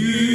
You.